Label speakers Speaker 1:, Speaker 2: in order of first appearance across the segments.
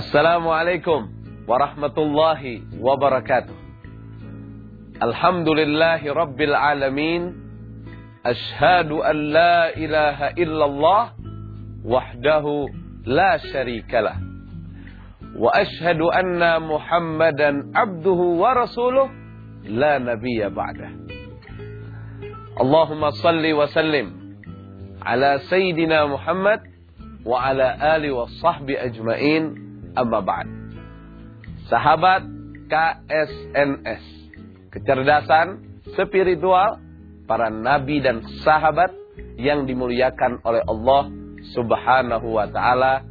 Speaker 1: السلام عليكم ورحمة الله وبركاته. الحمد لله رب العالمين. أشهد أن لا إله إلا الله وحده لا شريك له. وأشهد أن محمدا عبده ورسوله لا نبي بعده. اللهم صل وسلم على سيدنا محمد وعلى آله وصحبه أجمعين. Amma ba'd. Sahabat KSNS. Kecerdasan spiritual para nabi dan sahabat yang dimuliakan oleh Allah Subhanahu wa taala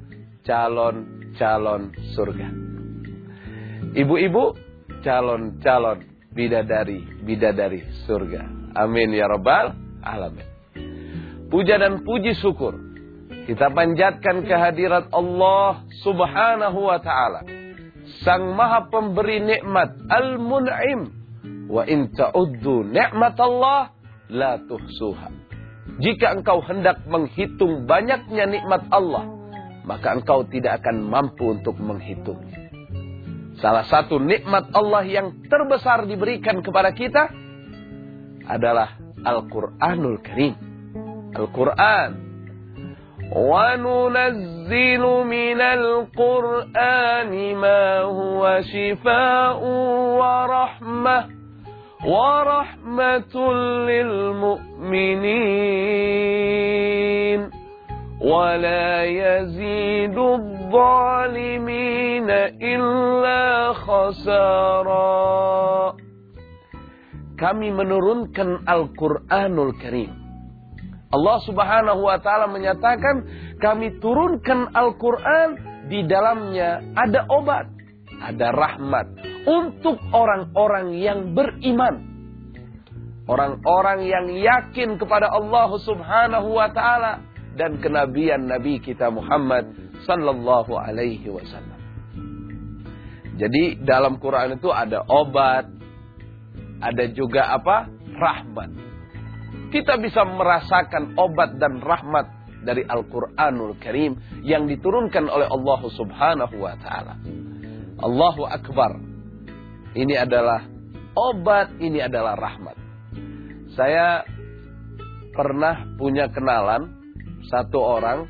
Speaker 1: calon-calon surga. Ibu-ibu calon-calon bidadari-bidadari surga. Amin ya rabbal alamin. Puja dan puji syukur kita panjatkan kehadirat Allah subhanahu wa ta'ala. Sang maha pemberi nikmat. Al-mun'im. Wa in ta'uddu nikmat Allah. La tuhsuha. Jika engkau hendak menghitung banyaknya nikmat Allah. Maka engkau tidak akan mampu untuk menghitungnya. Salah satu nikmat Allah yang terbesar diberikan kepada kita adalah Al-Quranul Karim. Al-Quran وننزل من القرآن ما هو شفاء ورحمة ورحمة للمؤمنين. ولا يزيد الظالمين إلا خسارا. Kami menurunkan Al-Quranul Karim. Allah Subhanahu wa taala menyatakan kami turunkan Al-Qur'an di dalamnya ada obat, ada rahmat untuk orang-orang yang beriman. Orang-orang yang yakin kepada Allah Subhanahu wa taala dan kenabian Nabi kita Muhammad sallallahu alaihi wasallam. Jadi dalam Quran itu ada obat, ada juga apa? rahmat kita bisa merasakan obat dan rahmat dari Al-Quranul Karim yang diturunkan oleh Allah Subhanahu wa Ta'ala. Allahu Akbar. Ini adalah obat, ini adalah rahmat. Saya pernah punya kenalan satu orang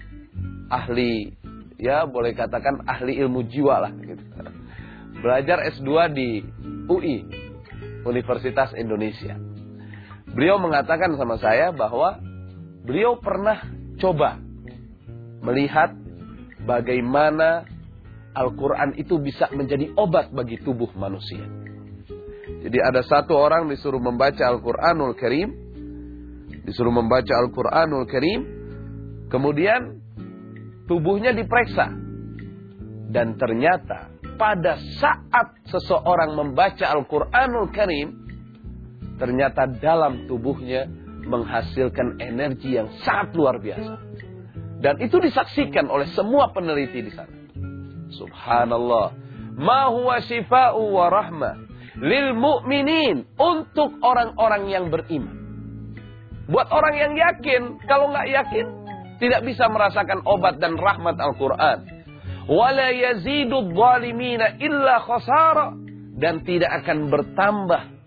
Speaker 1: ahli, ya boleh katakan ahli ilmu jiwa lah. Gitu. Belajar S2 di UI, Universitas Indonesia. Beliau mengatakan sama saya bahwa beliau pernah coba melihat bagaimana Al-Quran itu bisa menjadi obat bagi tubuh manusia. Jadi ada satu orang disuruh membaca Al-Quranul Karim. Disuruh membaca Al-Quranul Karim. Kemudian tubuhnya diperiksa. Dan ternyata pada saat seseorang membaca Al-Quranul Karim ternyata dalam tubuhnya menghasilkan energi yang sangat luar biasa. Dan itu disaksikan oleh semua peneliti di sana. Subhanallah. Ma huwa shifa'u wa rahmah lil mu'minin untuk orang-orang yang beriman. Buat orang yang yakin, kalau nggak yakin tidak bisa merasakan obat dan rahmat Al-Qur'an. Wala yazidu illa khasara dan tidak akan bertambah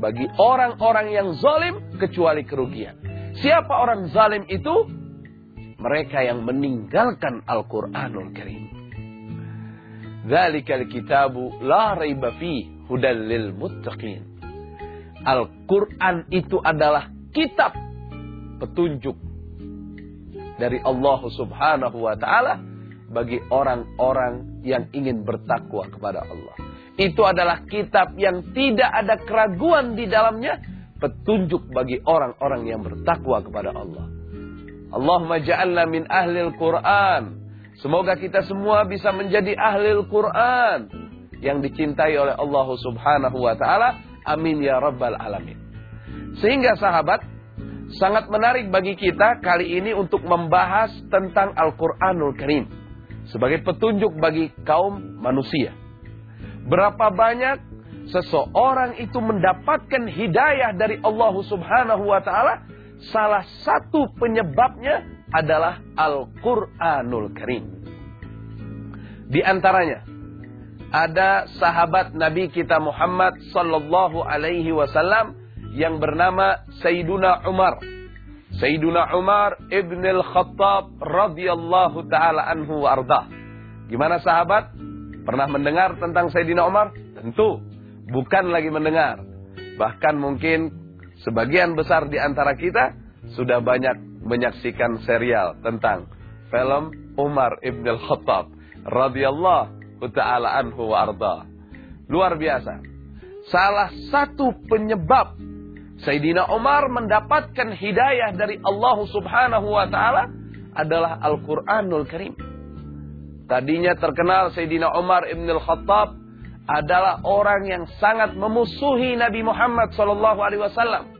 Speaker 1: bagi orang-orang yang zalim kecuali kerugian. Siapa orang zalim itu? Mereka yang meninggalkan Al-Quranul Karim. Zalikal kitabu la raiba fi hudal lil muttaqin. Al-Quran itu adalah kitab petunjuk dari Allah Subhanahu wa taala bagi orang-orang yang ingin bertakwa kepada Allah. Itu adalah kitab yang tidak ada keraguan di dalamnya. Petunjuk bagi orang-orang yang bertakwa kepada Allah. Allahumma ja'alna min ahlil Quran. Semoga kita semua bisa menjadi ahlil Quran. Yang dicintai oleh Allah subhanahu wa ta'ala. Amin ya rabbal alamin. Sehingga sahabat, sangat menarik bagi kita kali ini untuk membahas tentang Al-Quranul Karim. Sebagai petunjuk bagi kaum manusia. Berapa banyak seseorang itu mendapatkan hidayah dari Allah Subhanahu wa taala? Salah satu penyebabnya adalah Al-Qur'anul Karim. Di antaranya ada sahabat Nabi kita Muhammad sallallahu alaihi wasallam yang bernama Sayyiduna Umar. Sayyiduna Umar ibn al-Khattab radhiyallahu taala anhu wa ardah. Gimana sahabat? Pernah mendengar tentang Sayyidina Umar? Tentu bukan lagi mendengar. Bahkan mungkin sebagian besar di antara kita sudah banyak menyaksikan serial tentang film Umar ibn al-Khattab radhiyallahu taala anhu wa arda. Luar biasa. Salah satu penyebab Sayyidina Umar mendapatkan hidayah dari Allah Subhanahu wa taala adalah Al-Qur'anul Karim. Tadinya terkenal Sayyidina Umar ibn al-Khattab adalah orang yang sangat memusuhi Nabi Muhammad wasallam,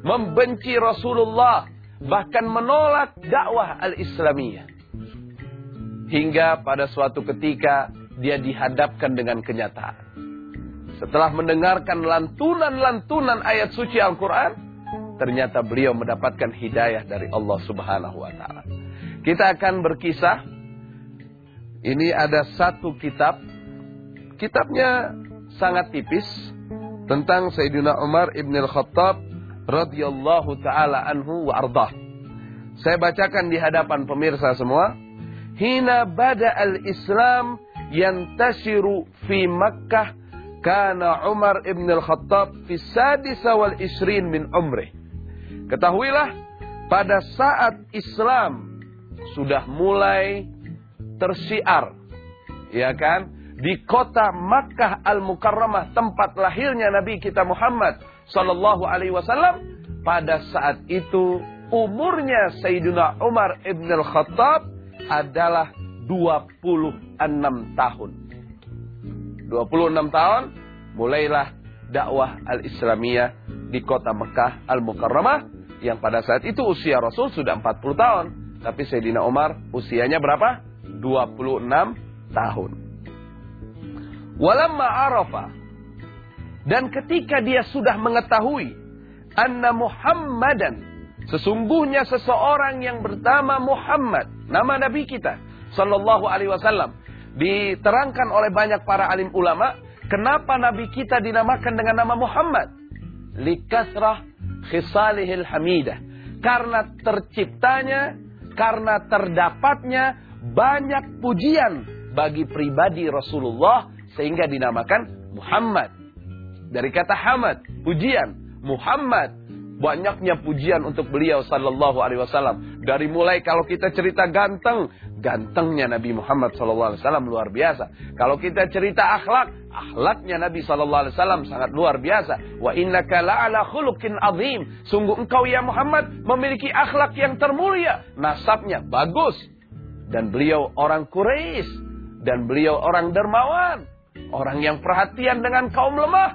Speaker 1: membenci Rasulullah, bahkan menolak dakwah al-Islamiyah. Hingga pada suatu ketika dia dihadapkan dengan kenyataan. Setelah mendengarkan lantunan-lantunan ayat suci Al-Quran, ternyata beliau mendapatkan hidayah dari Allah Subhanahu wa Ta'ala. Kita akan berkisah. Ini ada satu kitab. Kitabnya sangat tipis tentang Sayyidina Umar ibn al-Khattab radhiyallahu taala anhu wa ardah. Saya bacakan di hadapan pemirsa semua hina bada al-Islam yantashiru fi Makkah kana Umar ibn al-Khattab fi sadisa wal isrin min umrih. Ketahuilah pada saat Islam sudah mulai tersiar ya kan di kota Makkah Al-Mukarramah tempat lahirnya Nabi kita Muhammad sallallahu alaihi wasallam pada saat itu umurnya Sayyidina Umar ibn al-Khattab adalah 26 tahun. 26 tahun mulailah dakwah al-Islamiyah di kota Mekah al-Mukarramah yang pada saat itu usia Rasul sudah 40 tahun. Tapi Sayyidina Umar usianya berapa? 26 tahun. Walamma arafa. Dan ketika dia sudah mengetahui anna Muhammadan sesungguhnya seseorang yang bernama Muhammad nama nabi kita sallallahu alaihi wasallam diterangkan oleh banyak para alim ulama kenapa nabi kita dinamakan dengan nama Muhammad? Likasrah khisalihil hamidah. Karena terciptanya karena terdapatnya banyak pujian bagi pribadi Rasulullah sehingga dinamakan Muhammad dari kata hamad pujian Muhammad banyaknya pujian untuk beliau sallallahu alaihi wasallam. Dari mulai kalau kita cerita ganteng, gantengnya Nabi Muhammad sallallahu alaihi wasallam luar biasa. Kalau kita cerita akhlak, akhlaknya Nabi sallallahu alaihi wasallam sangat luar biasa. Wa innaka la'ala khuluqin azim. Sungguh engkau ya Muhammad memiliki akhlak yang termulia, nasabnya bagus. Dan beliau orang Quraisy. Dan beliau orang dermawan, orang yang perhatian dengan kaum lemah.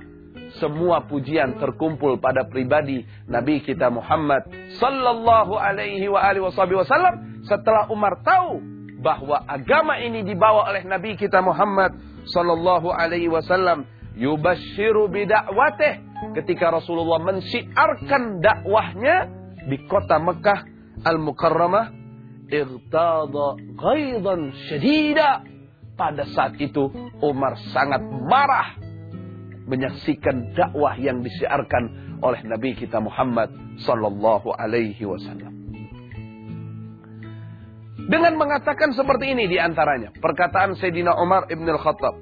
Speaker 1: Semua pujian terkumpul pada pribadi Nabi kita Muhammad sallallahu alaihi wasallam setelah Umar tahu bahwa agama ini dibawa oleh Nabi kita Muhammad sallallahu alaihi wasallam yubashiru bidakwatih ketika Rasulullah mensiarkan dakwahnya di kota Mekah Al-Mukarramah irtada ghaidan syadida pada saat itu Umar sangat marah menyaksikan dakwah yang disiarkan oleh Nabi kita Muhammad sallallahu alaihi wasallam. Dengan mengatakan seperti ini di antaranya perkataan Sayyidina Umar Ibn Al-Khattab,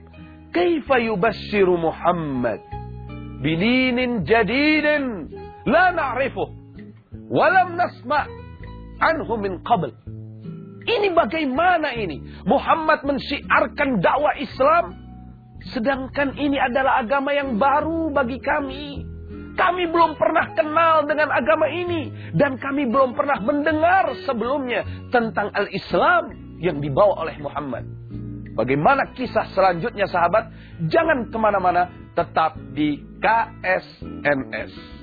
Speaker 1: "Kaifa yubashshiru Muhammad bidinin jadidin la na'rifuh wa lam nasma' anhu min qabl?" Ini bagaimana ini? Muhammad mensiarkan dakwah Islam Sedangkan ini adalah agama yang baru bagi kami. Kami belum pernah kenal dengan agama ini. Dan kami belum pernah mendengar sebelumnya tentang al-Islam yang dibawa oleh Muhammad. Bagaimana kisah selanjutnya sahabat? Jangan ke mana-mana, tetap di KSNS.